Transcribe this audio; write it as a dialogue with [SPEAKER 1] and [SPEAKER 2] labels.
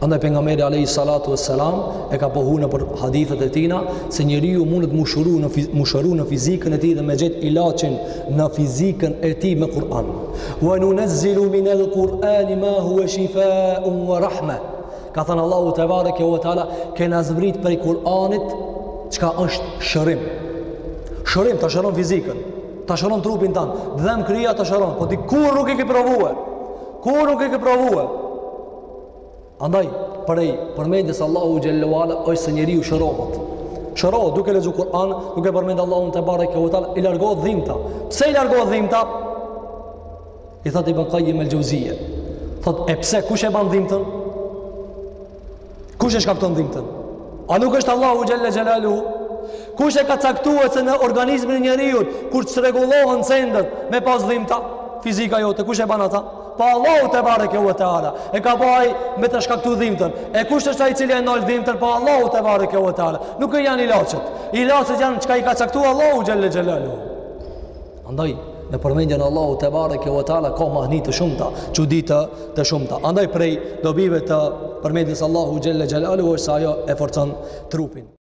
[SPEAKER 1] Andaj pejgamberi alayhi salatu wassalam e ka pohu nëpër hadithet e tina se njeriu mundet m'u shëru në, m'u shëru në fizikën e tij dhe me gjet ilaçin në fizikën e tij me Kur'an. Wa nunazzilu min al-Qur'ani ma huwa shifaa'un wa rahma. Ka thanë Allahu tebareke ve teala kena zbrit prej Kur'anit çka është shërim. Shërim ta shëron fizikën, ta shëron trupin tan, t'dhem kryja ta shëron, po ti kur nuk e ke provuar? Kur nuk e ke provuar? Andaj, prej përmendjes së Allahut xhelle ve ala është se njeriu shërohet. Shërohet duke lexu Kur'an, duke përmendur Allahun tebareke ve teala, i largohet dhimta. Pse i largohet dhimta? I thotë Ibn Qayyim al-Jawziyye. Thotë, e pse kush e ban dhimtën? Kush e shkakton dhimtën? A nuk është Allahu xhelle xhelaluhu? Kush e ka caktuar se në organizmin e njeriut kur çrregullohen sendet me pas dhimta fizika jote, kush e ban ata? Po Allahu tebareke ue teala e ka ba ai me ta shkaktu dhimtën. E kush është ai i cili e ndal dhimtën? Po Allahu tebareke ue teala. Nuk janë ilaçet. Ilaçet janë çka i ka caktu Allahu xhelle xhelaluhu. Andaj në përmendjen e Allahut tebareke ue teala ka mahni të shumta, çudi të shumta. Andaj prej dobive të përmendjes së Allahut xhelle xhelaluhu është se ajo e forcon trupin.